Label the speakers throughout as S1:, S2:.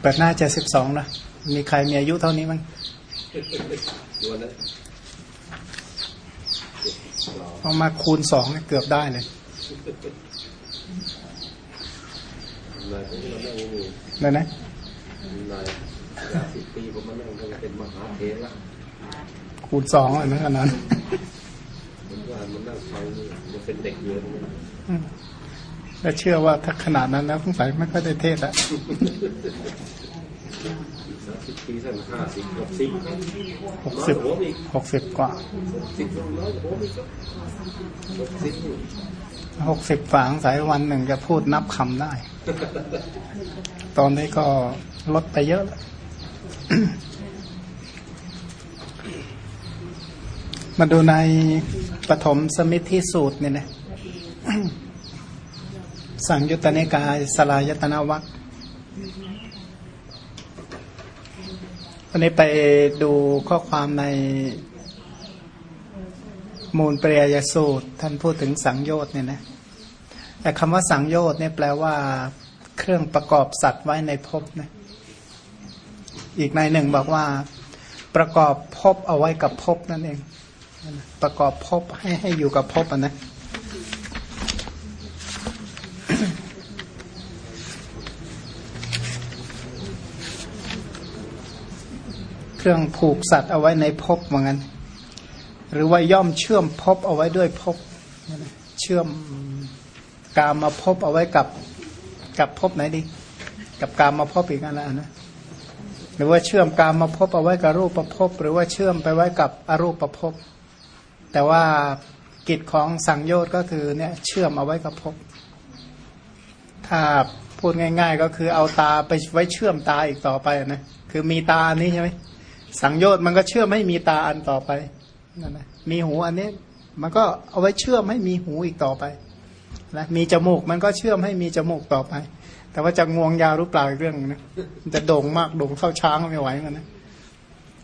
S1: เปิดหน้าเจ็ดสิบสองนะ มีใครมีอายุเท่านี้มั้ง
S2: ตัวนั้น
S1: เอามาคูณสองเนี่ยเกือบได้เลย
S2: นายผมก็นั่งอยู่
S1: นั่นนะ
S2: นายสิบปีผมมานั่งก็เป็นมหาเถระ
S1: คูณสองเลยนะขนาดนั้น
S2: ผมว่ามันนั่งฟังนี่มันเป็นเด็กเยอะ นะ
S1: อืมแล้วเชื่อว่าถ้าขนาดนั้นแล้วสงสัยไม่ค่อยได้เทศแล้ว
S2: สามสิบปีสั้นห้าสิบหกสิบ
S1: หกสิบ
S2: น้อยว่าผมอีก
S1: หกสิบกว่า
S2: หกสิบน้อยกว่าผมอีกหกสิบนี่
S1: หกสิบฝางสายวันหนึ่งจะพูดนับคำได้ ตอนนี้ก็ลดไปเยอะแล้วมาดูในปฐมสมิทธิสูตรเนี่ยนะ สังยุตตนิกายสลายตนาวัควันนี้ไปดูข้อความในมูลเปรียสูตร ท่านพูดถึงสังโยชน์เนี่ยนะแต่คำว่าสังโยชน์เนี่ยแปลว่า เครื่องประกอบสัตว์ไว้ในภพนะอีกในหนึ่งบอกว่า ประกอบภพเอาไว้กับภพนั่นเอง ประกอบภพให้ให้อยู่กับภพนะ เครื่องผูกสัตว์เอาไว้ในภพเหมือนกันหรือว่าย่อมเชื่อมภพเอาไว้ด้วยภพเชื่อมกามมาภพเอาไว้กับกับภพไหนดี กับกามมาภพอีกอันละนะหรือว่าเชื่อมกามมาภพเอาไว้กับรูปประภพหรือว่าเชื่อมไปไว้กับอรูปประภพแต่ว่ากิจของสังโยชน์ก็คือเนี่ยเชื่อมเอาไว้กับภพถ้าพูดง่าย ๆ ก็คือเอาตาไปไว้เชื่อมตาอีกต่อไปนะคือมีตาอันนี้ใช่ไหม สังโยชน์มันก็เชื่อมให้มีตาอันต่อไปนั่นนะมีหูอันนี้มันก็เอาไว้เชื่อมให้มีหูอีกต่อไปนะมีจมูกมันก็เชื่อมให้มีจมูกต่อไป แต่ว่าจะงวงยาวหรือเปล่าอีกเรื่องนะมันจะโด่งมากโด่งเท่าช้างไม่ไหวเหมือนกันนะ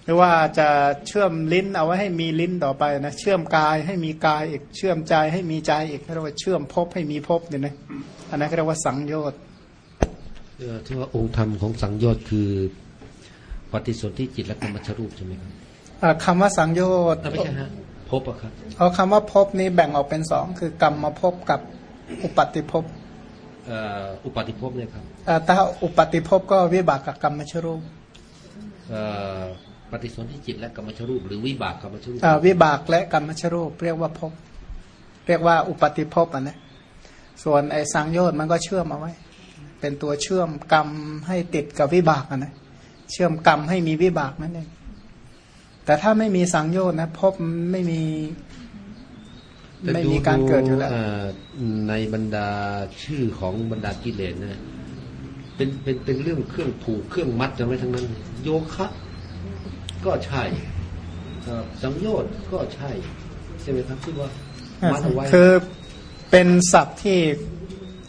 S1: หรือว่าจะเชื่อมลิ้นเอาไว้ให้มีลิ้นต่อไปนะเชื่อมกายให้มีกายอีกเชื่อมใจให้มีใจอีกเรียกว่าเชื่อมภพให้มีภพเนี่ยนะอันนั้นเรียกว่าสังโยชน์
S3: เออที่ว่าองค์ธรรมของสังโยชน์คือ ฏิสนธิจิตและกรรมชรูปใช่ไหมครับ
S1: อ่าคำว่าสังโยชน์
S3: อะไม่ใช่ฮะพบอะครับ
S1: เอาคำว่าภพนี้แบ่งออกเป็นสองคือกรรมมาภพกับอุปัติภพ
S3: เอ่ออุปาติภพเนี่ยครับ
S1: อ่าถ้าอุปัติภพก็วิบากกับกรรมชรูป
S3: เอ่อปฏิสนธิจิตและกรรมชรูป หรือวิบากกรรมชรูป
S1: อ่าวิบากและกรรมชรูป เรียกว่าภพเรียกว่าอุปติภพอะนะส่วนไอ้สังโยชน์มันก็เชื่อมเอาไว้ เป็นตัวเชื่อมกรรมให้ติดกับวิบากอะนะ เชื่อมกรรมให้มีวิบากนั่นเองแต่ถ้าไม่มีสังโยชน์นะภพไม่มี
S3: แต่
S1: ไม่มีการเกิดอยู่แล้ว
S3: เในบรรดาชื่อของบรรดากิเลสนะเป็นเป็นเป็นเรื่องเครื่องผูกเครื่องมัดจะไม่ทั้งนั้น โยคะก็ใช่เอ่อสังโยชน์ก็ใช่ใช่ไหมครับที่ว่ามัดเอาไว้
S1: คือเป็นศัพท์ที่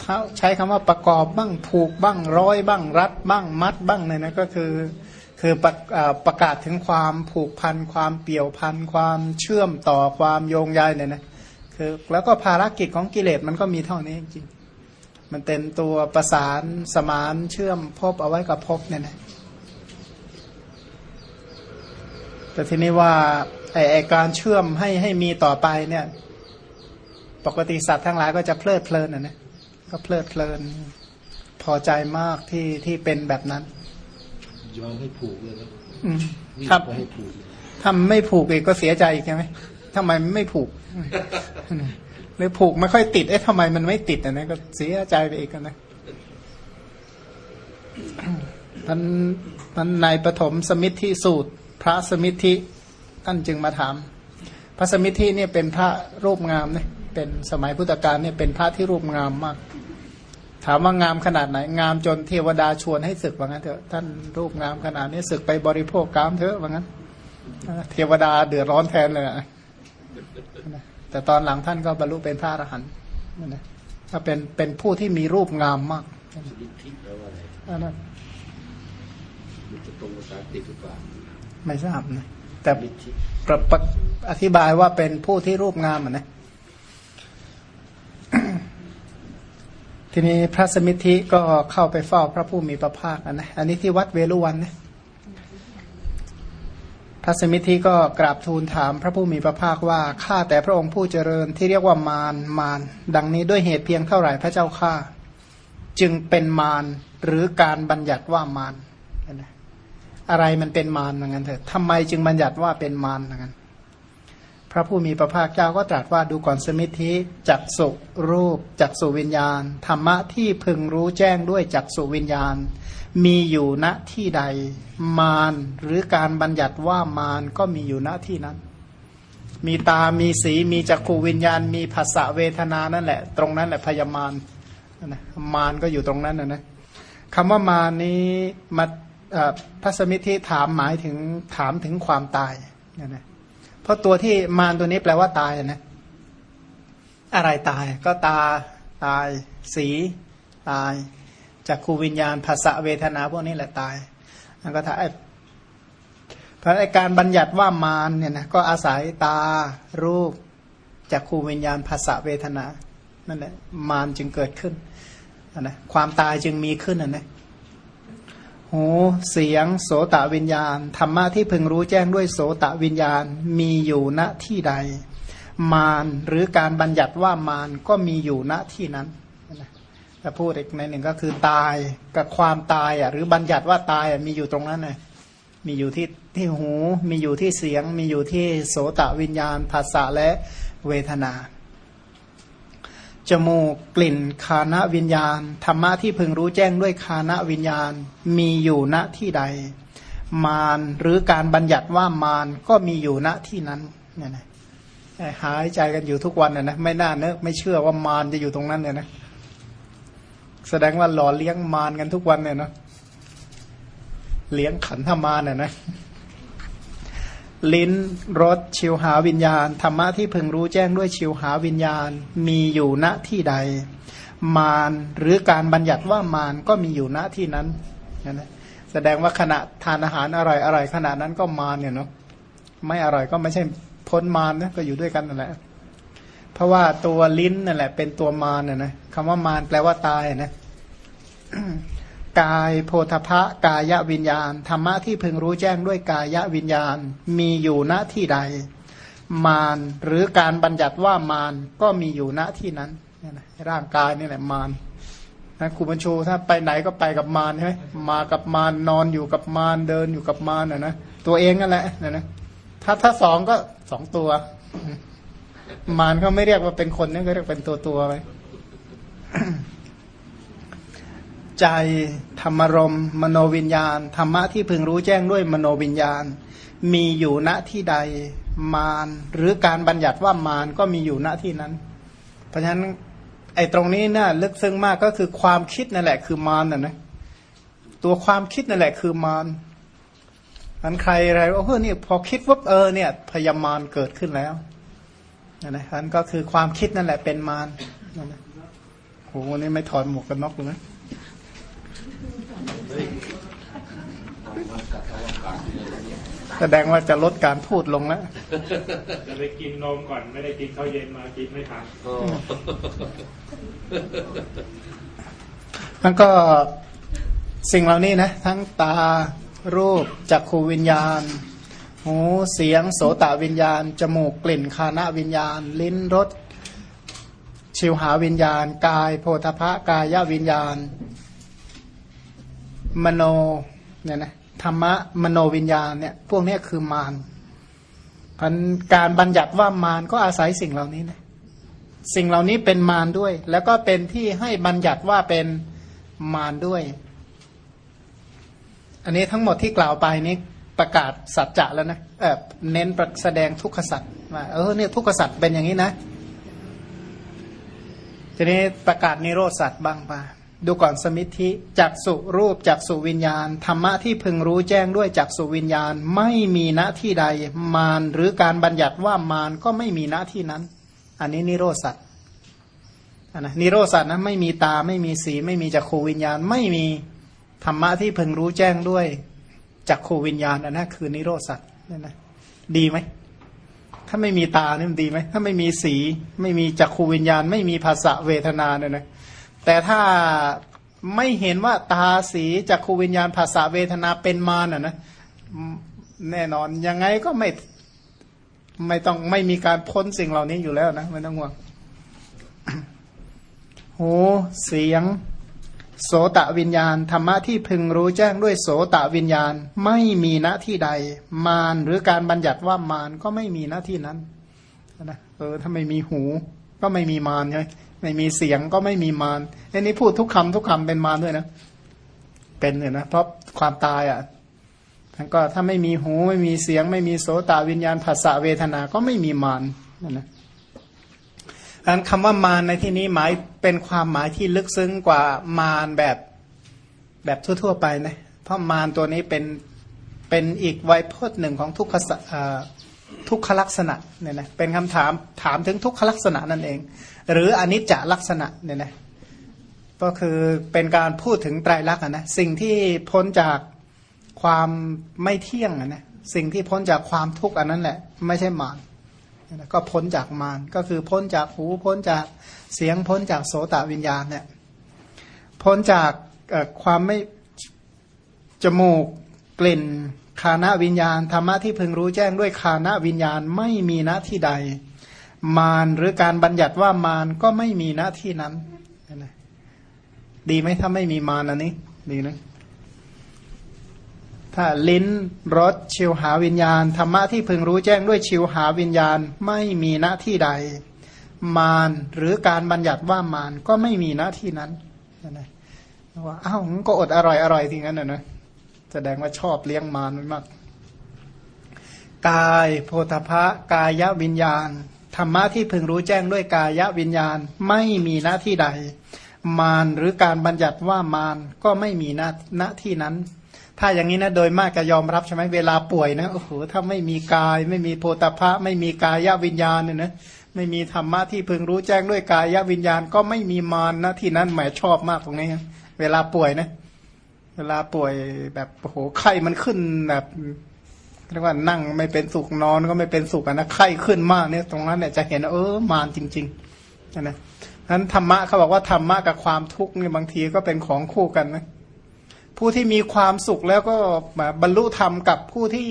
S1: ถ้าใช้คำว่าประกอบบ้างผูกบ้างร้อยบ้างรัดบ้างมัดบ้างเนี่ยนะก็คือคือประประกาศถึงความผูกพันความเปี่ยวพันความเชื่อมต่อความโยงใยเนี่ยนะคือแล้วก็ภารกิจของกิเลสมันก็มีเท่านี้จริงมันเป็นตัวประสานสมานเชื่อมพบเอาไว้กับพบเนี่ยนะแต่ทีนี้ว่าไอไอการเชื่อมให้ให้มีต่อไปเนี่ย ปกติสัตว์ทั้งหลายก็จะเพลิดเพลินอะนะ ก็เพลิดเพลิน พอใจมากที่ที่เป็นแบบนั้น
S3: ยอมให้ผูกเลยนะ
S1: อืม
S3: วิ่ง
S1: ครับ
S3: ไปให้ผูกเลย
S1: ถ้าไม่ผูกอีกก็เสียใจอีกใช่ไหมทำไมไม่ผูกหรือผูกไม่ค่อยติดเอ๊ะทำไมมันไม่ติดอะนะก็เสียใจไปอีกอะนะท่านท่านในปฐมสมิทธิสูตร พระสมิทธิท่านจึงมาถาม พระสมิทธิเนี่ยเป็นพระรูปงามเนี่ยเป็นสมัยพุทธกาลเนี่ยเป็นพระที่รูปงามมาก ถามว่างามขนาดไหน งามจนเทวดาชวนให้ศึกว่างั้นเถอะท่านรูปงามขนาดนี้ศึกไปบริโภคกามเถอะว่างั้น เทวดาเดือดร้อนแทนเลยอะแต่ตอนหลังท่านก็บรรลุเป็นพระอรหันต์นั่นนะก็เป็นเป็นผู้ที่มีรูปงามมาก
S2: ลิทธิแปลว่าอะไร
S1: อันนั้น
S2: มันจะตรงภาษาอังกฤษหรือเปล่า
S1: ไม่ทราบนะแต่
S2: ลิทธิ
S1: ประประอธิบายว่าเป็นผู้ที่รูปงามอะนะ เทีนี้พระสมิทธิก็เข้าไปเฝ้าพระผู้มีพระภาคนะอันนี้ที่วัดเวลุวันนะพระสมิทธิก็กราบทูลถามพระผู้มีพระภาคว่าข้าแต่พระองค์ผู้เจริญที่เรียกว่ามารมารดังนี้ด้วยเหตุเพียงเท่าไหร่พระเจ้าข้าจึงเป็นมารหรือการบัญญัติว่ามารอะไรมันเป็นมารเหมือนกันเถอะทำไมจึงบัญญัติว่าเป็นมารเหมือนกัน ระผู้มีพระภาคเจ้าก็ตรัสว่าดูก่อนสมิทธิจักสุรูปจักสุวิญญาณ ธรรมะที่พึงรู้แจ้งด้วยจักสุวิญญาณ มีอยู่ณที่ใด มารหรือการบัญญัติว่ามารก็มีอยู่ณที่นั้น มีตา มีสี มีจักขูวิญญาณ มีภาษาเวทนานั่นแหละ ตรงนั้นแหละพยามารนะมารก็อยู่ตรงนั้นนะนะคำว่ามารนี้มาพระสมิทธิถามหมายถึงถามถึงความตายนะนะ เพราะตัวที่มารตัวนี้แปลว่าตายนะ อะไรตายก็ตาตาย สีตายจากคูวิญญาณภาษาเวทนาพวกนี้แหละตายแล้วก็ถ้าเพราะไอการบัญญัติว่ามารเนี่ยนะก็อาศัยตารูปจากคูวิญญาณภาษาเวทนานั่นแหละมารจึงเกิดขึ้นนะความตายจึงมีขึ้นนะ หูเสียง โสตวิญญาณธรรมะที่พึงรู้แจ้งด้วยโสตวิญญาณมีอยู่ณที่ใด มารหรือการบัญญัติว่ามารก็มีอยู่ณที่นั้นแต่พูดอีกในหนึ่งก็คือตายกับความตายอะหรือบัญญัติว่าตายอะมีอยู่ตรงนั้นเลยมีอยู่ที่ที่หู มีอยู่ที่เสียง มีอยู่ที่โสตวิญญาณภาษาและเวทนา จมูกกลิ่นคานะวิญญาณ ธรรมะที่พึงรู้แจ้งด้วยคานะวิญญาณมีอยู่ณที่ใด มารหรือการบัญญัติว่ามารก็มีอยู่ณที่นั้นเนี่ยนะหายใจกันอยู่ทุกวันนะนะไม่น่าเนอะไม่เชื่อว่ามารจะอยู่ตรงนั้นเนี่ยนะแสดงว่าหล่อเลี้ยงมารกันทุกวันเนี่ยเนาะเลี้ยงขันธมารเนี่ยนะ ลิ้นรสชิวหาวิญญาณ ธรรมะที่พึงรู้แจ้งด้วยชิวหาวิญญาณ มีอยู่ณที่ใด มารหรือการบัญญัติว่ามารก็มีอยู่ณที่นั้นนะแสดงว่าขณะทานอาหารอร่อยอร่อยขณะนั้นก็มารเนี่ยเนาะไม่อร่อยก็ไม่ใช่พ้นมารนะก็อยู่ด้วยกันนั่นแหละเพราะว่าตัวลิ้นนั่นแหละ เป็นตัวมารน่ะนะคำว่ามารแปลว่าตายนะ กายโพธพะกายวิญญาณ ธรรมะที่พึงรู้แจ้งด้วยกายวิญญาณมีอยู่ณที่ใด มารหรือการบัญญัติว่ามารก็มีอยู่ณที่นั้นร่างกายนี่แหละมารนะครูบรรชูถ้าไปไหนก็ไปกับมารใช่ไหมมากับมารนอนอยู่กับมารเดินอยู่กับมารนะนะตัวเองนั่นแหละนะนะถ้าถ้าสองก็สองตัว มารเขาไม่เรียกว่าเป็นคนนี่ก็เรียกเป็นตัวตัวไป ใจ ธรรมรม มโนวิญญาณ ธรรมะที่พึงรู้แจ้งด้วยมโนวิญญาณ มีอยู่ณที่ใดมารหรือการบัญญัติว่ามารก็มีอยู่ณที่นั้น เพราะฉะนั้นไอ้ตรงนี้น่าลึกซึ้งมากก็คือความคิดนั่นแหละคือมารน่ะนะตัวความคิดนั่นแหละคือมารอันใครอะไรว่าเฮ้ยนี่พอคิดว่าเออเนี่ยพยามารเกิดขึ้นแล้วนะนะอันก็คือความคิดนั่นแหละเป็นมารนะนะโหนี่ไม่ถอนหมวกกันน็อกเลยนะ แสดงว่าจะลดการพูดลงแล้ว
S4: จะไปกินนมก่อนไม่ได้กินข้าวเย็นมากินไม่ทัน
S1: มันก็สิ่งเหล่านี้นะ ทั้งตารูปจักขูวิญญาณ หูเสียงโสตวิญญาณ จมูกกลิ่นคานะวิญญาณ ลิ้นรสชิวหาวิญญาณ กายโพธพะกายวิญญาณ มโนเนี่ยนะธรรมะมโนวิญญาณเนี่ยพวกนี้คือมารพันการบัญญัติว่ามารก็อาศัยสิ่งเหล่านี้นะสิ่งเหล่านี้เป็นมารด้วย แล้วก็เป็นที่ให้บัญญัติว่าเป็นมารด้วย อันนี้ทั้งหมดที่กล่าวไปนี้ประกาศสัจจะแล้วนะเออเน้นแสดงทุกขสัจว่าเออเนี่ยทุกขสัจเป็นอย่างนี้นะทีนี้ประกาศนิโรธสัจบ้างป่ะ ดูก่อนสมิธิจักสุรูปจักสุวิญญาณ ธรรมะที่พึงรู้แจ้งด้วยจักสุวิญญาณ ไม่มีณที่ใด มารหรือการบัญญัติว่ามารก็ไม่มีณที่นั้น อันนี้นิโรสัตนะนิโรสัตนะไม่มีตาไม่มีสีไม่มีจักขูวิญญาณ ไม่มีธรรมะที่พึงรู้แจ้งด้วยจักขูวิญญาณอันนั้นคือนิโรสัตนี่นะดีไหมถ้าไม่มีตาเนี่ยมันดีไหมถ้าไม่มีสี ไม่มีจักขูวิญญาณ ไม่มีภาษาเวทนาเนี่ยนะ แต่ถ้าไม่เห็นว่าตาสีจักขูวิญญาณภาษาเวทนาเป็นมารอะนะแน่นอนยังไงก็ไม่ไม่ต้องไม่มีการพ้นสิ่งเหล่านี้อยู่แล้วนะไม่ต้องห่วงหูเสียง โสตะวิญญาณ ธรรมะที่พึงรู้แจ้งด้วยโสตะวิญญาณ ไม่มีหน้าที่ใด มารหรือการบัญญัติว่ามารก็ไม่มีหน้าที่นั้นนะเออถ้าไม่มีหู ก็ไม่มีมารใช่ไหม ไม่มีเสียงก็ไม่มีมารอันนี้พูดทุกคำทุกคำเป็นมารด้วยนะ เป็นเนี่ยนะเพราะความตายอะทั้งก็ถ้าไม่มีหูไม่มีเสียง ไม่มีโสตวิญญาณภาษาเวทนาก็ไม่มีมารนั่นนะอันคำว่ามารในที่นี้หมายเป็นความหมายที่ลึกซึ้งกว่ามารแบบแบบทั่ว ๆ ไปนะเพราะมารตัวนี้เป็นเป็นอีกไวยพจน์หนึ่งของทุกขสะอ่า ทุกขลักษณะเนี่ยนะเป็นคำถามถามถึงทุกขลักษณะนั่นเอง หรืออนิจจลักษณะเนี่ยนะก็คือเป็นการพูดถึงไตรลักษณ์นะสิ่งที่พ้นจากความไม่เที่ยงนะสิ่งที่พ้นจากความทุกข์อันนั้นแหละ ไม่ใช่มารก็พ้นจากมารก็คือพ้นจากหูพ้นจากเสียงพ้นจากโสตวิญญาณเนี่ยพ้นจากความไม่จมูกกลิ่น คานะวิญญาณธรรมะที่พึงรู้แจ้งด้วยคานะวิญญาณไม่มีหน้าที่ใด มารหรือการบัญญัติว่ามารก็ไม่มีหน้าที่นั้นนะดีไหมถ้าไม่มีมารอันนี้ ดีนะถ้าลิ้นรสชิวหาวิญญาณธรรมะที่พึงรู้แจ้งด้วยชิวหาวิญญาณไม่มีหน้าที่ใด มารหรือการบัญญัติว่ามารก็ไม่มีหน้าที่นั้นนะว่าอ้าวก็อดอร่อยอร่อยทีงั้นนะนะ แสดงว่าชอบเลี้ยงมารมาก กายโพธพะกายวิญญาณ ธรรมะที่พึงรู้แจ้งด้วยกายวิญญาณไม่มีหน้าที่ใด มารหรือการบัญญัติว่ามารก็ไม่มีหน้าหน้าที่นั้น ถ้าอย่างนี้นะโดยมากจะยอมรับใช่ไหมเวลาป่วยนะโอ้โหถ้าไม่มีกาย ไม่มีโพธพะ ไม่มีกายวิญญาณเนี่ยนะไม่มีธรรมะที่พึงรู้แจ้งด้วยกายวิญญาณ ก็ไม่มีมารนะที่นั้นแหมชอบมากตรงนี้ เวลาป่วยนะ เวลาป่วยแบบโอ้โหไข้มันขึ้นแบบเรียกว่านั่งไม่เป็นสุขนอนก็ไม่เป็นสุขนะไข้ขึ้นมากเนี่ยตรงนั้นเนี่ยจะเห็นเออมารจริงๆนะนั้นธรรมะเขาบอกว่าธรรมะกับความทุกข์เนี่ยบางทีก็เป็นของคู่กันนะผู้ที่มีความสุขแล้วก็บรรลุธรรมกับผู้ที่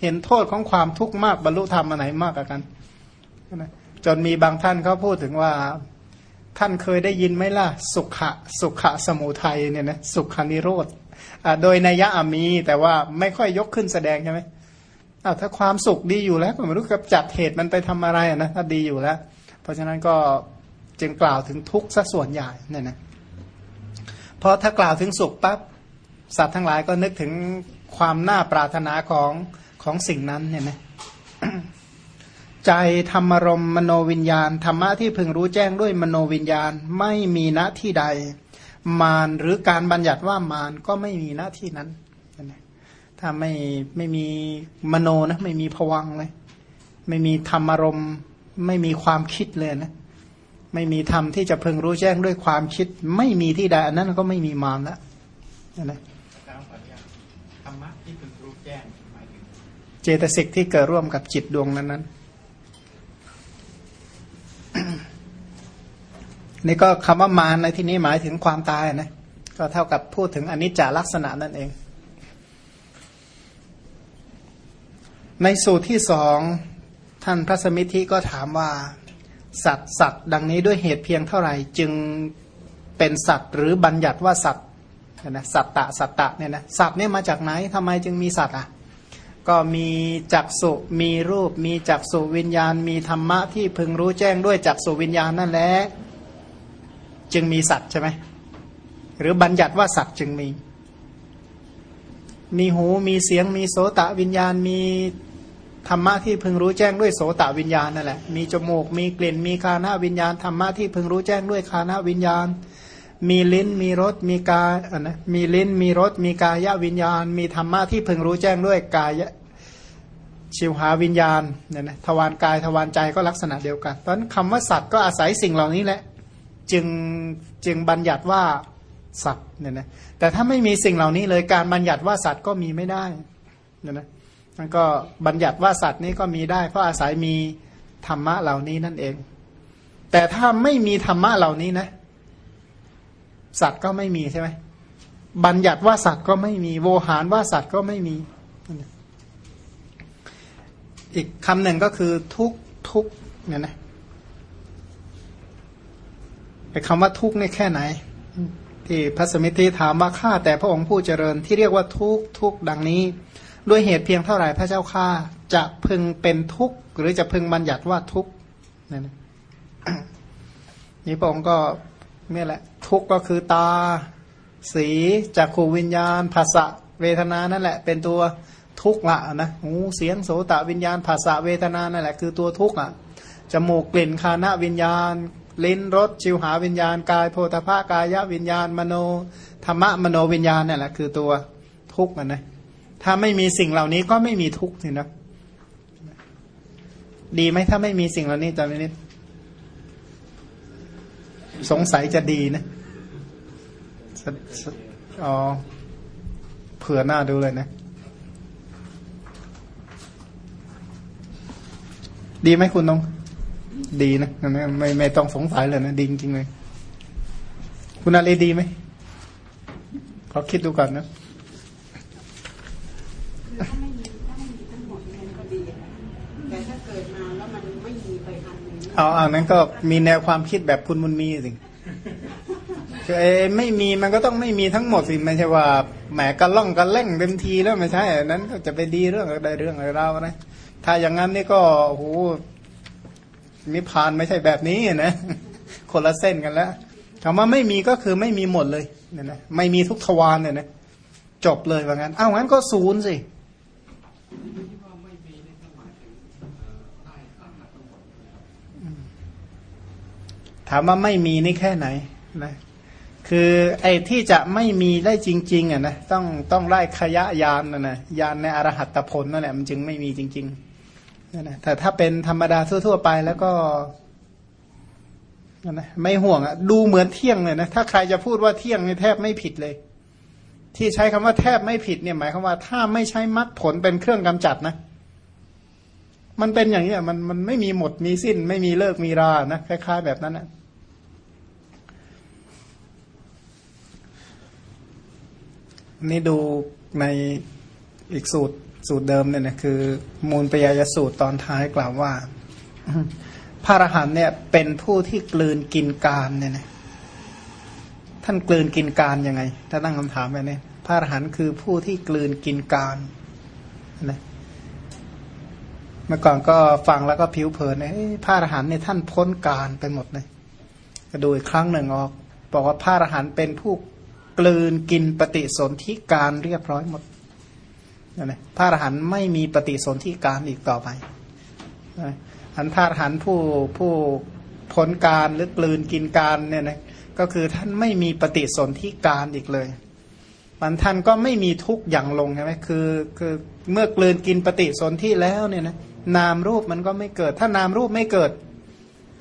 S1: เห็นโทษของความทุกข์มากบรรลุธรรมอันไหนมากกว่ากันนะจนมีบางท่านเขาพูดถึงว่า ท่านเคยได้ยินไหมล่ะ สุขะสุขะสมุทัยเนี่ยนะสุขานิโรธโดยนัยยะอมีแต่ว่าไม่ค่อยยกขึ้นแสดงใช่ไหมอ้าวถ้าความสุขดีอยู่แล้วก็ไม่รู้กับจัดเหตุมันไปทำอะไรนะถ้าดีอยู่แล้ว เพราะฉะนั้นก็จึงกล่าวถึงทุกข์ซะส่วนใหญ่เนี่ยนะเพราะถ้ากล่าวถึงสุขปั๊บสัตว์ทั้งหลายก็นึกถึงความน่าปรารถนาของของสิ่งนั้นเนี่ยนะ ใจธรรมรมมโนวิญญาณ ธรรมะที่พึงรู้แจ้งด้วยมโนวิญญาณไม่มีหน้าที่ใด มารหรือการบัญญัติว่ามารก็ไม่มีหน้าที่นั้นนะถ้าไม่ไม่มีมโนนะไม่มีผวังเลย ไม่มีธรรมรมไม่มีความคิดเลยนะ ไม่มีธรรมที่จะพึงรู้แจ้งด้วยความคิด ไม่มีที่ใดอันนั้นก็ไม่มีมารแล้วนะ
S5: ธรรมะที่พึงรู้แจ้งหมายถึง
S1: เจตสิกที่เกิดร่วมกับจิตดวงนั้นนั้น นี่ก็คำว่ามารในที่นี้หมายถึงความตายนะก็เท่ากับพูดถึงอนิจจลักษณะนั่นเอง ในสูตรที่สองท่านพระสมิทธิก็ถามว่า สัตว์สัตว์ดังนี้ด้วยเหตุเพียงเท่าไหร่ จึงเป็นสัตว์หรือบัญญัติว่าสัตว์นะสัตตะสัตตะเนี่ยนะสัตว์เนี่ยมาจากไหนทำไมจึงมีสัตว์อะก็มีจักสุมีรูป มีจักสุวิญญาณ มีธรรมะที่พึงรู้แจ้งด้วยจักสุวิญญาณนั่นแหละ จึงมีสัตว์ใช่ไหมหรือบัญญัติว่าสัตว์จึงมี มีหูมีเสียง มีโสตะวิญญาณ มีธรรมะที่พึงรู้แจ้งด้วยโสตะวิญญาณนั่นแหละ มีจมูก มีกลิ่น มีคานาวิญญาณธรรมะที่พึงรู้แจ้งด้วยคานาวิญญาณ มีลิ้น มีรส มีกายนะมีลิ้น มีรส มีกายวิญญาณ มีธรรมะที่พึงรู้แจ้งด้วยกายชิวหาวิญญาณเนี่ยนะทวารกายทวารใจก็ลักษณะเดียวกันเพราะนั้นคำว่าสัตว์ก็อาศัยสิ่งเหล่านี้แหละ จึงจึงบัญญัติว่าสัตว์เนี่ยนะแต่ถ้าไม่มีสิ่งเหล่านี้เลยการบัญญัติว่าสัตว์ก็มีไม่ได้เนี่ยนะมันก็บัญญัติว่าสัตว์นี้ก็มีได้ เพราะอาศัยมีธรรมะเหล่านี้นั่นเอง แต่ถ้าไม่มีธรรมะเหล่านี้นะ สัตว์ก็ไม่มีใช่ไหมบัญญัติว่าสัตว์ก็ไม่มี โวหารว่าสัตว์ก็ไม่มี อีกคำหนึ่งก็คือทุกทุกเนี่ยนะ ไอ้คำว่าทุกข์นี่แค่ไหน ที่พระสมิทธิถามว่าข้าแต่พระองค์ผู้เจริญที่เรียกว่าทุกข์ทุกข์ดังนี้ ด้วยเหตุเพียงเท่าไหร่พระเจ้าข้าจะพึงเป็นทุกข์หรือจะพึงบัญญัติว่าทุกข์นั่นนี่พระองค์ก็เนี่ยแหละ ทุกข์ก็คือตา สีจักขูวิญญาณภาษะเวทนานั่นแหละ เป็นตัวทุกข์ละนะหูเสียงโสตวิญญาณภาษะเวทนานั่นแหละคือตัวทุกข์อะจมูกกลิ่นคานะวิญญาณ ลิ้นรสชิวหาวิญญาณ กายโพธภากายวิญญาณ มโนธรรมะมโนวิญญาณนั่แหละคือตัวทุกข์อะนะถ้าไม่มีสิ่งเหล่านี้ก็ไม่มีทุกข์สินะดีไหมถ้าไม่มีสิ่งเหล่านี้จำไว้นิดสงสัยจะดีนะอ๋อเผื่อหน้าดูเลยนะ ดีไหมคุณน้อง ดีนะไม่ไม่ไม่ต้องสงสัยเลยนะดีจริงๆเลย คุณอาลีดีไหมขอคิดดูก่อนนะ
S6: ถ้าไม่มีถ้าไม่มีทั้งหมดมันก็ดีอะแต่ถ้าเกิดมาแล้วมันไม่มีไปอันหนึ่งเนี่ย
S1: เอาอันนั้นก็มีแนวความคิดแบบคุณมุนมีสิคือไอ้ไม่มีมันก็ต้องไม่มีทั้งหมดสิไม่ใช่ว่าแหมกระล่องกระเล่งเต็มทีแล้วไม่ใช่อันนั้นก็จะไปดีเรื่องอะไรเรื่องอะไรเรานะถ้าอย่างนั้นนี่ก็โอ้โห นิพพานไม่ใช่แบบนี้นะคนละเส้นกันแล้วคำว่าไม่มีก็คือไม่มีหมดเลยเนี่ยนะไม่มีทุกทวารเนี่ยนะจบเลยว่างั้น เอ้างั้นก็ศูนย์สิถามว่าไม่มีนี่แค่ไหนนะคือไอ้ที่จะไม่มีได้จริง ๆอะนะต้องต้องไล่ขยะยานนะนะยานในอรหัตผลนั่นแหละมันจึงไม่มีจริง ๆ นั่นนะแต่ถ้าเป็นธรรมดาทั่วๆไปแล้วก็นั่นนะไม่ห่วงอะดูเหมือนเที่ยงเลยนะถ้าใครจะพูดว่าเที่ยงนี่แทบไม่ผิดเลย ที่ใช้คำว่าแทบไม่ผิดเนี่ยหมายความว่า ถ้าไม่ใช้มรรคผลเป็นเครื่องกำจัดนะมันเป็นอย่างนี้มันมันไม่มีหมดมีสิ้น ไม่มีเลิกมีรานะคล้าย ๆ แบบนั้นนะนี่ดูใน อีกสูตรสูตรเดิมเนี่ยนะคือ มูลปยายสูตรตอนท้ายกล่าวว่า พระอรหันต์เนี่ยเป็นผู้ที่กลืนกินการเนี่ยนะท่านกลืนกินการยังไง ถ้าตั้งคำถามไปเนี่ยพระอรหันต์คือผู้ที่กลืนกินการนะเมื่อก่อนก็ฟังแล้วก็ผิวเผินนะเอ้ยพระอรหันต์เนี่ยท่านพ้นการไปหมดเลยก็ดูอีกครั้งหนึ่งออก บอกว่าพระอรหันต์เป็นผู้กลืนกินปฏิสนธิการเรียบร้อยหมด นะพระอรหันต์ไม่มีปฏิสนธิการอีกต่อไปนะอันพระอรหันต์ผู้ผู้พ้นการหรือกลืนกินการเนี่ยนะก็คือท่านไม่มีปฏิสนธิการอีกเลยมันท่านก็ไม่มีทุกข์อย่างลงใช่ไหมคือคือเมื่อกลืนกินปฏิสนธิแล้วเนี่ยนะนามรูปมันก็ไม่เกิด ถ้านามรูปไม่เกิด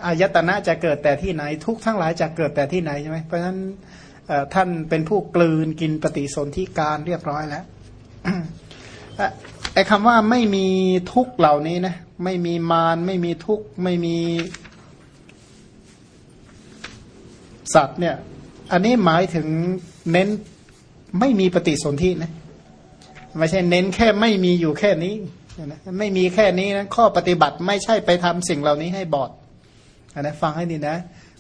S1: อายตนะจะเกิดแต่ที่ไหน ทุกข์ทั้งหลายจะเกิดแต่ที่ไหนใช่ไหมเพราะฉะนั้นท่านเป็นผู้กลืนกินปฏิสนธิการเรียบร้อยแล้ว ไอ้คำว่าไม่มีทุกเหล่านี้นะไม่มีมารไม่มีทุกไม่มีสัตว์เนี่ย อันนี้หมายถึงเน้นไม่มีปฏิสนธินะไม่ใช่เน้นแค่ไม่มีอยู่แค่นี้นะไม่มีแค่นี้นะข้อปฏิบัติไม่ใช่ไปทำสิ่งเหล่านี้ให้บอดอันนะฟังให้ดีนะ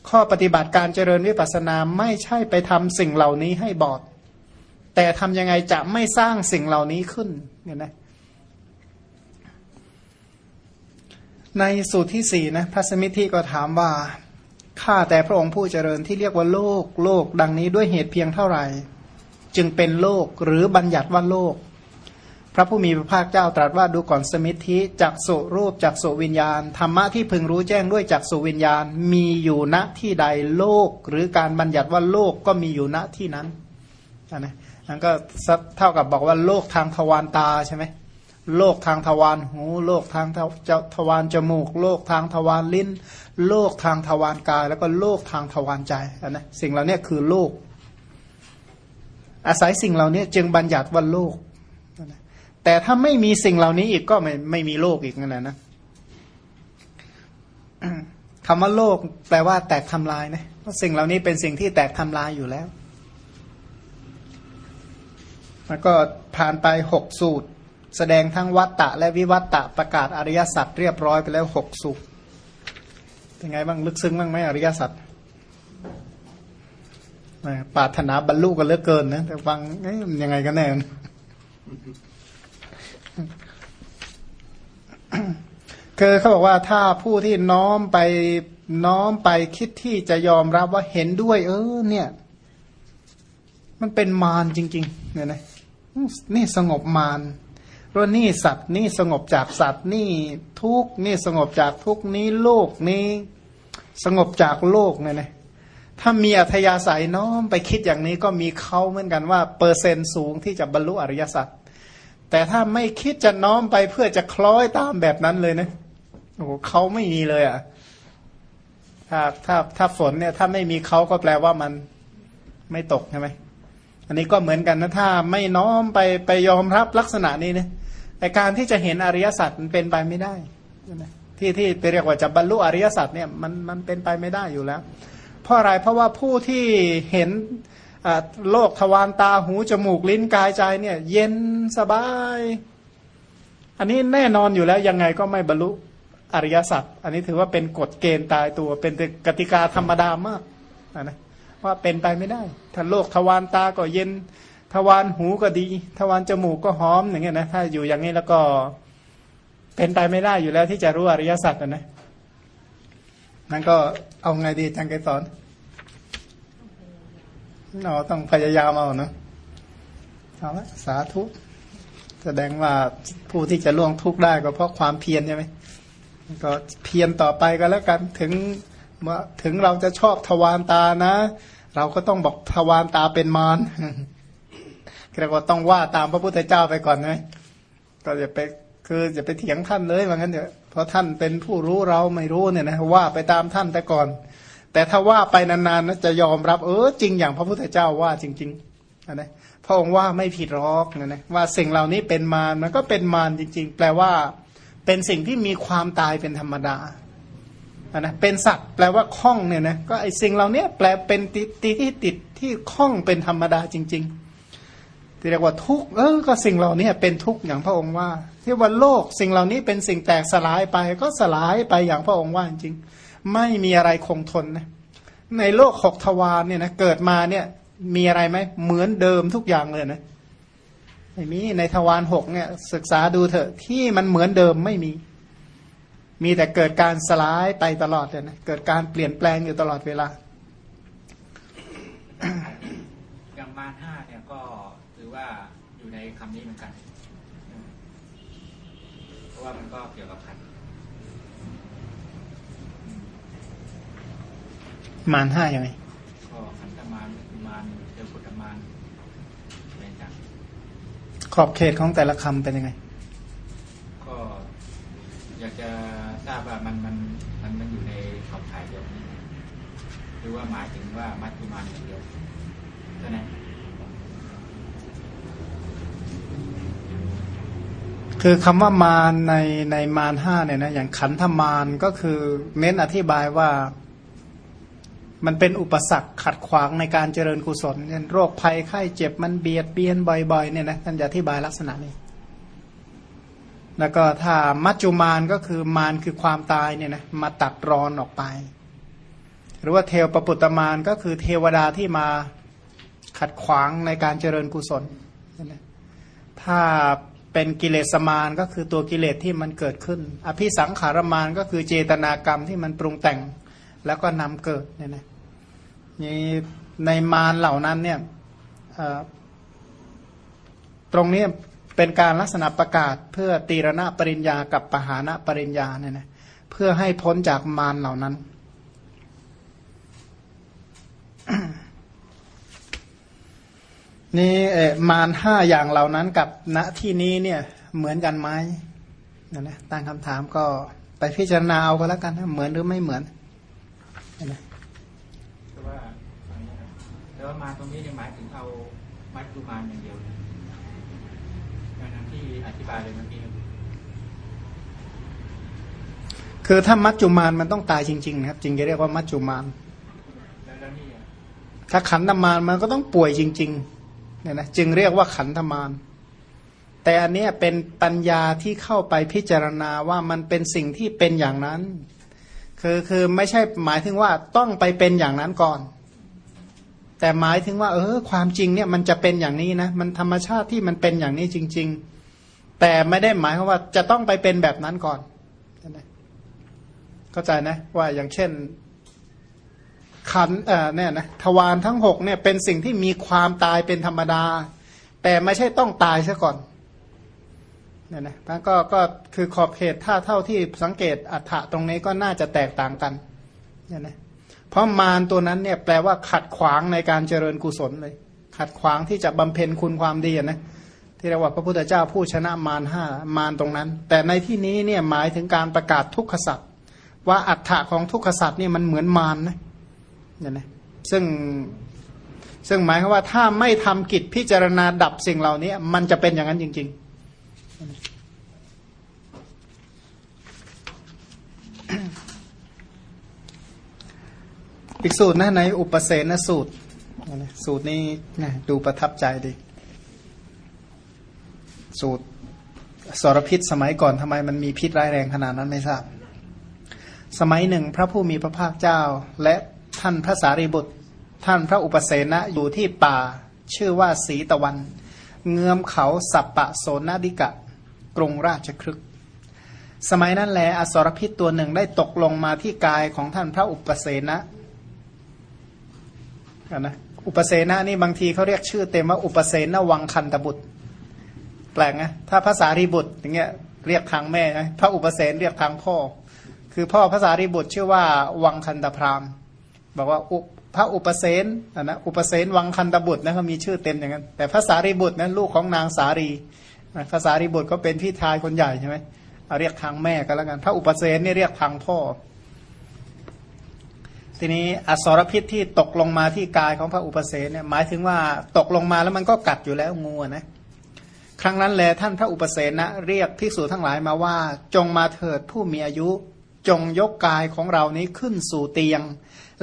S1: ข้อปฏิบัติการเจริญวิปัสสนาไม่ใช่ไปทำสิ่งเหล่านี้ให้บอด แต่ทำยังไงจะไม่สร้างสิ่งเหล่านี้ขึ้นเนี่ยนะในสูตรที่สี่นะพระสมิทธิก็ถามว่าข้าแต่พระองค์ผู้เจริญที่เรียกว่าโลกโลกดังนี้ด้วยเหตุเพียงเท่าไหร่ จึงเป็นโลกหรือบัญญัติว่าโลก พระผู้มีพระภาคเจ้าตรัสว่าดูก่อนสมิทธิจักสุรูปจักสุวิญญาณธรรมะที่พึงรู้แจ้งด้วยจักสุวิญญาณ มีอยู่ณที่ใดโลก หรือการบัญญัติว่าโลกก็มีอยู่ณที่นั้นนะ นั่นก็เท่ากับบอกว่าโลกทางทวารตาใช่ไหมโลกทางทวารหู โลกทางทวารจมูก โลกทางทวารลิ้น โลกทางทวารกาย แล้วก็โลกทางทวารใจนะสิ่งเหล่านี้คือโลก อาศัยสิ่งเหล่านี้จึงบัญญัติว่าโลก แต่ถ้าไม่มีสิ่งเหล่านี้อีกก็ไม่ไม่มีโลกอีกนั่นแหละนะคำว่าโลกแปลว่าแตกทำลายนะเพราะสิ่งเหล่านี้เป็นสิ่งที่แตกทำลายอยู่แล้ว แล้วก็ผ่านไปหกสูตร แสดงทั้งวัตตะและวิวัตตะประกาศอริยสัจเรียบร้อยไปแล้วหกสูตรเป็นไงบ้างลึกซึ้งบ้างไหมอริยสัจแหม่ปรารถนาบรรลุกันเลือเกินนะแต่ฟังยังไงกันแน่คือเขาบอกว่าถ้าผู้ที่น้อมไปน้อมไปคิดที่จะยอมรับว่าเห็นด้วย เออ เนี่ย มันเป็นมารจริง ๆ เนี่ยนะ นี่สงบมารราะนี่สัตว์นี่สงบจากสัตว์นี่ทุกนี่สงบจากทุกนี้โลกนี้สงบจากโลกเนี่ยนะถ้ามีอัธยาศัยน้อมไปคิดอย่างนี้ก็มีเขาเหมือนกันว่า เปอร์เซ็นต์สูงที่จะบรรลุอริยสัจแต่ถ้าไม่คิดจะน้อมไปเพื่อจะคล้อยตามแบบนั้นเลยนะโอ้เขาไม่มีเลยอะถ้าถ้าถ้าฝนเนี่ย ถ้าไม่มีเขาก็แปลว่ามันไม่ตกใช่ไหม อันนี้ก็เหมือนกันนะถ้าไม่น้อมไปไปยอมรับลักษณะนี้นะแต่การที่จะเห็นอริยสัจมันเป็นไปไม่ได้ที่ที่ไปเรียกว่าจะบรรลุอริยสัจเนี่ยมันมันเป็นไปไม่ได้อยู่แล้ว เพราะอะไรเพราะว่าผู้ที่เห็นโลกทวารตาหูจมูกลิ้นกายใจเนี่ย เย็นสบาย อันนี้แน่นอนอยู่แล้วยังไงก็ไม่บรรลุอริยสัจอันนี้ถือว่าเป็นกฎเกณฑ์ตายตัวเป็นกติกาธรรมดามากนะนะ ว่าเป็นไปไม่ได้ ถ้าโลกทวารตาก็เย็น ทวารหูก็ดี ทวารจมูกก็หอมอย่างเงี้ยนะถ้าอยู่อย่างนี้แล้วก็เป็นไปไม่ได้อยู่แล้วที่จะรู้อริยสัจนะนะนั่นก็เอาไงดีจังไกสอนเราต้องพยายามเอาเนาะเอาละสาธุ แสดงว่าผู้ที่จะล่วงทุกข์ได้ก็เพราะความเพียรใช่ไหมก็เพียรต่อไปก็แล้วกันถึง ว่าถึงเราจะชอบทวารตานะ เราก็ต้องบอกทวารตาเป็นมารเรียกว่าต้องว่าตามพระพุทธเจ้าไปก่อนนะก็อย่าไปคืออย่าไปเถียงท่านเลยว่างั้นเถอะเพราะท่านเป็นผู้รู้เราไม่รู้เนี่ยนะว่าไปตามท่านแต่ก่อน แต่ถ้าว่าไปนานๆนะจะยอมรับ เออจริงอย่างพระพุทธเจ้าว่าจริงๆนะพระองค์ว่าไม่ผิดหรอกนะนะว่าสิ่งเหล่านี้เป็นมารมันก็เป็นมารจริง ๆ แปลว่าเป็นสิ่งที่มีความตายเป็นธรรมดา นะเป็นสัตว์แปลว่าคล้องเนี่ยนะก็ไอสิ่งเหล่านี้แปลเป็นติติที่ติดที่คล้องเป็นธรรมดาจริง ๆ ที่เรียกว่าทุกเออก็สิ่งเหล่านี้เป็นทุกอย่างพระองค์ว่า ที่ว่าโลกสิ่งเหล่านี้เป็นสิ่งแตกสลายไปก็สลายไปอย่างพระองค์ว่าจริง ไม่มีอะไรคงทนนะในโลกหกทวารเนี่ยนะเกิดมาเนี่ยมีอะไรไหมเหมือนเดิมทุกอย่างเลยนะไม่มีในทวารหกเนี่ยศึกษาดูเถอะที่มันเหมือนเดิมไม่มี มีแต่เกิดการสลายไปตลอดเลยนะเกิดการเปลี่ยนแปลงอยู่ตลอดเวลา
S5: อย่างมารห้าเนี่ยก็ถือว่าอยู่ในคำนี้เหมือนกันเพราะว่ามันก็เกี่ยวกับขันธ์
S1: มารห้ายังไง
S5: ก็ขันธมารมารเทวปุตตมารอะไรต่าง
S1: ขอบเขตของแต่ละคำเป็นยังไง
S5: ก็อยากจะทรา บว่ามันมันมันมันอยู่ในขอบข่ายเดียวนี้หรือว่าหมายถึงว่ามัจจุมารอย่างเดียวเท่านั้น
S1: คือคำว่ามารในในมารห้าเนี่ยนะอย่างขันธมารก็คือเน้นอธิบายว่า มันเป็นอุปสรรคขัดขวางในการเจริญกุศลเช่นโรคภัยไข้เจ็บมันเบียดเบียนบ่อยๆเนี่ยนะท่านจะอธิบายลักษณะนี้ แล้วก็ถ้ามัจจุมารก็คือมารคือความตายเนี่ยนะมาตัดรอนออกไป หรือว่าเทวปปุตตมารก็คือเทวดาที่มาขัดขวางในการเจริญกุศลถ้าเป็นกิเลสมารก็คือตัวกิเลสที่มันเกิดขึ้น อภิสังขารมารก็คือเจตนากรรมที่มันปรุงแต่งแล้วก็นำเกิดเนี่ยนะนี่ในมารเหล่านั้นเนี่ยตรงนี้ เป็นการลักษณะประกาศเพื่อตีรณะปริญญากับปหานะปริญญาเนี่ยนะเพื่อให้พ้นจากมารเหล่านั้น นี่เออมารห้าอย่างเหล่านั้นกับณที่นี้เนี่ยเหมือนกันไหมนะนะตั้งคำถามก็ไปพิจารณาเอาก็แล้วกันนะเหมือนหรือไม่เหมือนนะ
S5: แต่ว่าแต่ว่ามาตรงนี้เนี่ยหมายถึงเอามัจจุมารอย่างเดียวนะ ที่อธิบายเลยเมื่อกี้
S1: คือถ้ามัจจุมานมันต้องตายจริงๆนะครับ จึงจะเรียกว่ามัจจุมาน
S5: แล้วแล้วนี่อะ
S1: ถ้าขันธมารมันก็ต้องป่วยจริงเนี่ยนะจึงเรียกว่าขันธมารแต่อันเนี้ยเป็นปัญญาที่เข้าไปพิจารณาว่ามันเป็นสิ่งที่เป็นอย่างนั้น คือคือไม่ใช่หมายถึงว่าต้องไปเป็นอย่างนั้นก่อน แต่หมายถึงว่า เออ ความจริงเนี่ยมันจะเป็นอย่างนี้นะมันธรรมชาติที่มันเป็นอย่างนี้จริง ๆ แต่ไม่ได้หมายความว่าจะต้องไปเป็นแบบนั้นก่อน เข้าใจนะ ว่าอย่างเช่นขันเอ่อเนี่ยนะทวารทั้งหกเนี่ยเป็นสิ่งที่มีความตายเป็นธรรมดา แต่ไม่ใช่ต้องตายซะก่อนเนี่ยนะมันก็ก็คือขอบเขตถ้าเท่าที่สังเกตอัฐะตรงนี้ก็น่าจะแตกต่างกันเนี่ยนะเพราะมารตัวนั้นเนี่ยแปลว่าขัดขวางในการเจริญกุศลเลย ขัดขวางที่จะบำเพ็ญคุณความดีนะ ที่เรียกว่าพระพุทธเจ้าผู้ชนะมารห้ามารตรงนั้น แต่ในที่นี้เนี่ยหมายถึงการประกาศทุกขสัตว์ว่าอัฏฐะของทุกขสัตว์เนี่ยมันเหมือนมารนะเนี่ยนะซึ่งซึ่งหมายความว่าถ้าไม่ทำกิจพิจารณาดับสิ่งเหล่านี้ มันจะเป็นอย่างนั้นจริง ๆอีกสูตรนะในอุปเสนสูตร สูตรนี้นะดูประทับใจดี สูตรสรพิษสมัยก่อนทำไมมันมีพิษร้ายแรงขนาดนั้นไม่ทราบ สมัยหนึ่งพระผู้มีพระภาคเจ้า และท่านพระสารีบุตร ท่านพระอุปเสนะอยู่ที่ป่าชื่อว่าสีตะวัน เงื้อมเขาสัปปะโสนดิกะ กรุงราชครึก สมัยนั้นแลอสรพิษตัวหนึ่งได้ตกลงมาที่กายของท่านพระอุปเสนะนะอุปเสนานี่บางทีเขาเรียกชื่อเต็มว่าอุปเสนวังคันตบุตร แปลกนะถ้าภาษารีบุตรอย่างเงี้ยเรียกทางแม่นะพระอุปเสนเรียกทางพ่อ คือพ่อภาษารีบุตรชื่อว่าวังคันตพรามบอกว่าพระอุปเสนนะอุปเสนวังคันตบุตรนะเขามีชื่อเต็มอย่างนั้น แต่ภาษารีบุตรนั้นลูกของนางสารีภาษารีบุตรก็เป็นพี่ชายคนใหญ่ใช่ไหมเอาเรียกทางแม่ก็แล้วกัน พระอุปเสนนี่เรียกทางพ่อ ทีนี้อสรพิษที่ตกลงมาที่กายของพระอุปเสนเนี่ยหมายถึงว่าตกลงมาแล้วมันก็กัดอยู่แล้วงูนะ ครั้งนั้นแลท่านพระอุปเสนะเรียกภิกษุทั้งหลายมาว่า จงมาเถิดผู้มีอายุ จงยกกายของเรานี้ขึ้นสู่เตียง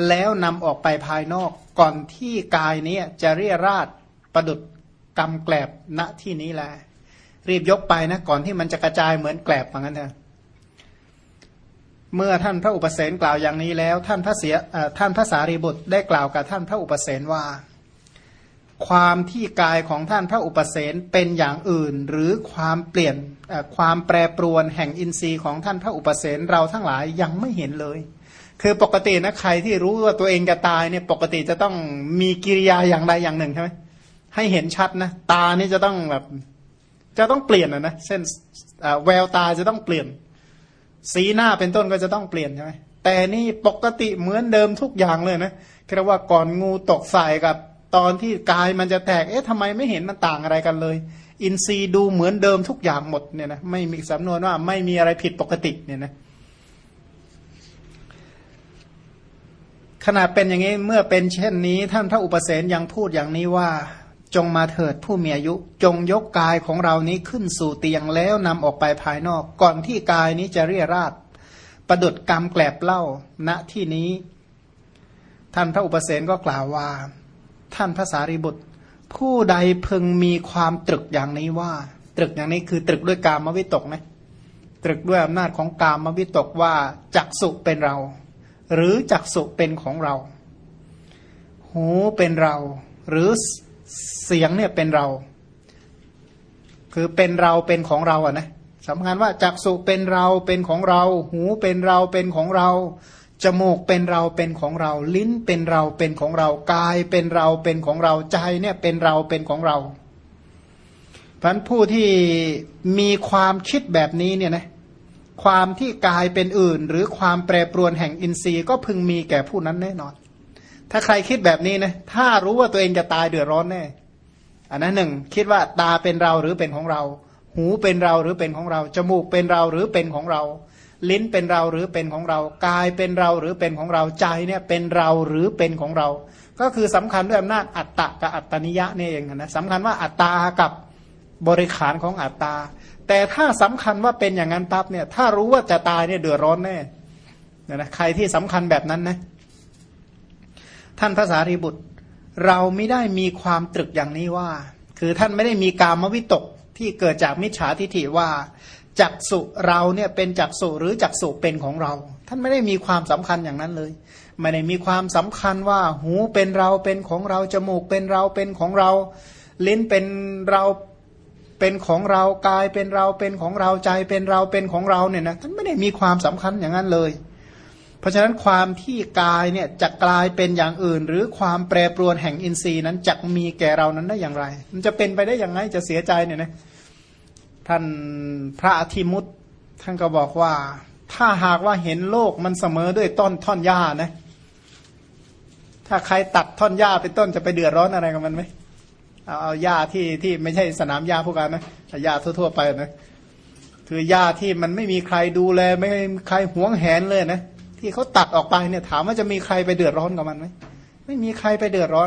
S1: แล้วนำออกไปภายนอกก่อนที่กายนี้จะเรียราดประดุดกำแกลบณที่นี้แหละรีบยกไปนะก่อนที่มันจะกระจายเหมือนแกลบอย่างนั้นเถอะเมื่อท่านพระอุปเสนกล่าวอย่างนี้แล้ว ท่านพระเสียท่านพระสารีบุตรได้กล่าวกับท่านพระอุปเสนว่า ความที่กายของท่านพระอุปเสนเป็นอย่างอื่น หรือความเปลี่ยนความแปรปรวนแห่งอินทรีย์ของท่านพระอุปเสนเราทั้งหลายยังไม่เห็นเลย คือปกตินะใครที่รู้ว่าตัวเองจะตายเนี่ยปกติจะต้องมีกิริยาอย่างใดอย่างหนึ่งใช่ไหมให้เห็นชัดนะตานี่จะต้องแบบจะต้องเปลี่ยนนะนะเช่นแววตาจะต้องเปลี่ยน สีหน้าเป็นต้นก็จะต้องเปลี่ยนใช่ไหมแต่นี่ปกติเหมือนเดิมทุกอย่างเลยนะแค่ว่าก่อนงูตกใส่กับ ตอนที่กายมันจะแตก เอ๊ะทำไมไม่เห็นมันต่างอะไรกันเลย อินทรีย์ดูเหมือนเดิมทุกอย่างหมดเนี่ยนะไม่มีสำนวนว่าไม่มีอะไรผิดปกติเนี่ยนะขนาดเป็นอย่างนี้เมื่อเป็นเช่นนี้ท่านพระอุปเสนยังพูดอย่างนี้ว่า จงมาเถิดผู้มีอายุ จงยกกายของเรานี้ขึ้นสู่เตียงแล้วนำออกไปภายนอก ก่อนที่กายนี้จะเรียราดประดุดกรรมแกลบเล่าณที่นี้ ท่านพระอุปเสนก็กล่าวว่า ท่านพระสารีบุตร ผู้ใดพึงมีความตรึกอย่างนี้ว่า ตรึกอย่างนี้คือตรึกด้วยกามวิตกนะตรึกด้วยอำนาจของกามวิตกว่าจักสุเป็นเรา หรือจักสุเป็นของเรา หูเป็นเรา หรือเสียงเนี่ยเป็นเรา คือเป็นเราเป็นของเราอะนะสำคัญว่าจักสุเป็นเราเป็นของเรา หูเป็นเราเป็นของเรา จมูกเป็นเราเป็นของเรา ลิ้นเป็นเราเป็นของเรา กายเป็นเราเป็นของเรา ใจเนี่ยเป็นเราเป็นของเราพันผู้ที่มีความคิดแบบนี้เนี่ยนะความที่กายเป็นอื่น หรือความแปรปรวนแห่งอินทรีย์ก็พึงมีแก่ผู้นั้นแน่นอน ถ้าใครคิดแบบนี้นะถ้ารู้ว่าตัวเองจะตายเดือดร้อนแน่อันนั้นหนึ่งคิดว่าตาเป็นเราหรือเป็นของเรา หูเป็นเราหรือเป็นของเรา จมูกเป็นเราหรือเป็นของเรา ลิ้นเป็นเราหรือเป็นของเรา กายเป็นเราหรือเป็นของเราใจเนี่ยเป็นเราหรือเป็นของเรา ก็คือสำคัญด้วยอำนาจอัตตะกับอัตตนิยะนี่เองนะสำคัญว่าอัตตากับบริขารของอัตตา แต่ถ้าสำคัญว่าเป็นอย่างนั้นปั๊บเนี่ยถ้ารู้ว่าจะตายเนี่ยเดือดร้อนแน่นะใครที่สำคัญแบบนั้นนะท่านภาษารีบุตร เราไม่ได้มีความตรึกอย่างนี้ว่า คือท่านไม่ได้มีกามวิตกที่เกิดจากมิจฉาทิฏฐิว่า จักสุเราเนี่ยเป็นจักสุหรือจักสุเป็นของเรา ท่านไม่ได้มีความสำคัญอย่างนั้นเลยไม่ได้มีความสำคัญว่าหูเป็นเราเป็นของเราจมูกเป็นเราเป็นของเรา ลิ้นเป็นเราเป็นของเรากายเป็นเราเป็นของเราใจเป็นเราเป็นของเราเนี่ยนะท่านไม่ได้มีความสำคัญอย่างนั้นเลย เพราะฉะนั้นความที่กายเนี่ยจะกลายเป็นอย่างอื่น หรือความแปรปรวนแห่งอินทรีย์นั้นจะมีแก่เรานั้นได้อย่างไร มันจะเป็นไปได้อย่างไงจะเสียใจเนี่ยนะ ท่านพระอธิมุตท่านก็บอกว่า ถ้าหากว่าเห็นโลกมันเสมอด้วยต้นท่อนหญ้านะ ถ้าใครตัดท่อนหญ้าเป็นต้นจะไปเดือดร้อนอะไรกับมันไหมเอาเอาหญ้าที่ที่ไม่ใช่สนามหญ้าพวกกันนะหญ้าทั่ว ๆ ไปนะคือหญ้าที่มันไม่มีใครดูแล ไม่มีใครหวงแหนเลยนะที่เขาตัดออกไปเนี่ย ถามว่าจะมีใครไปเดือดร้อนกับมันไหมไม่มีใครไปเดือดร้อน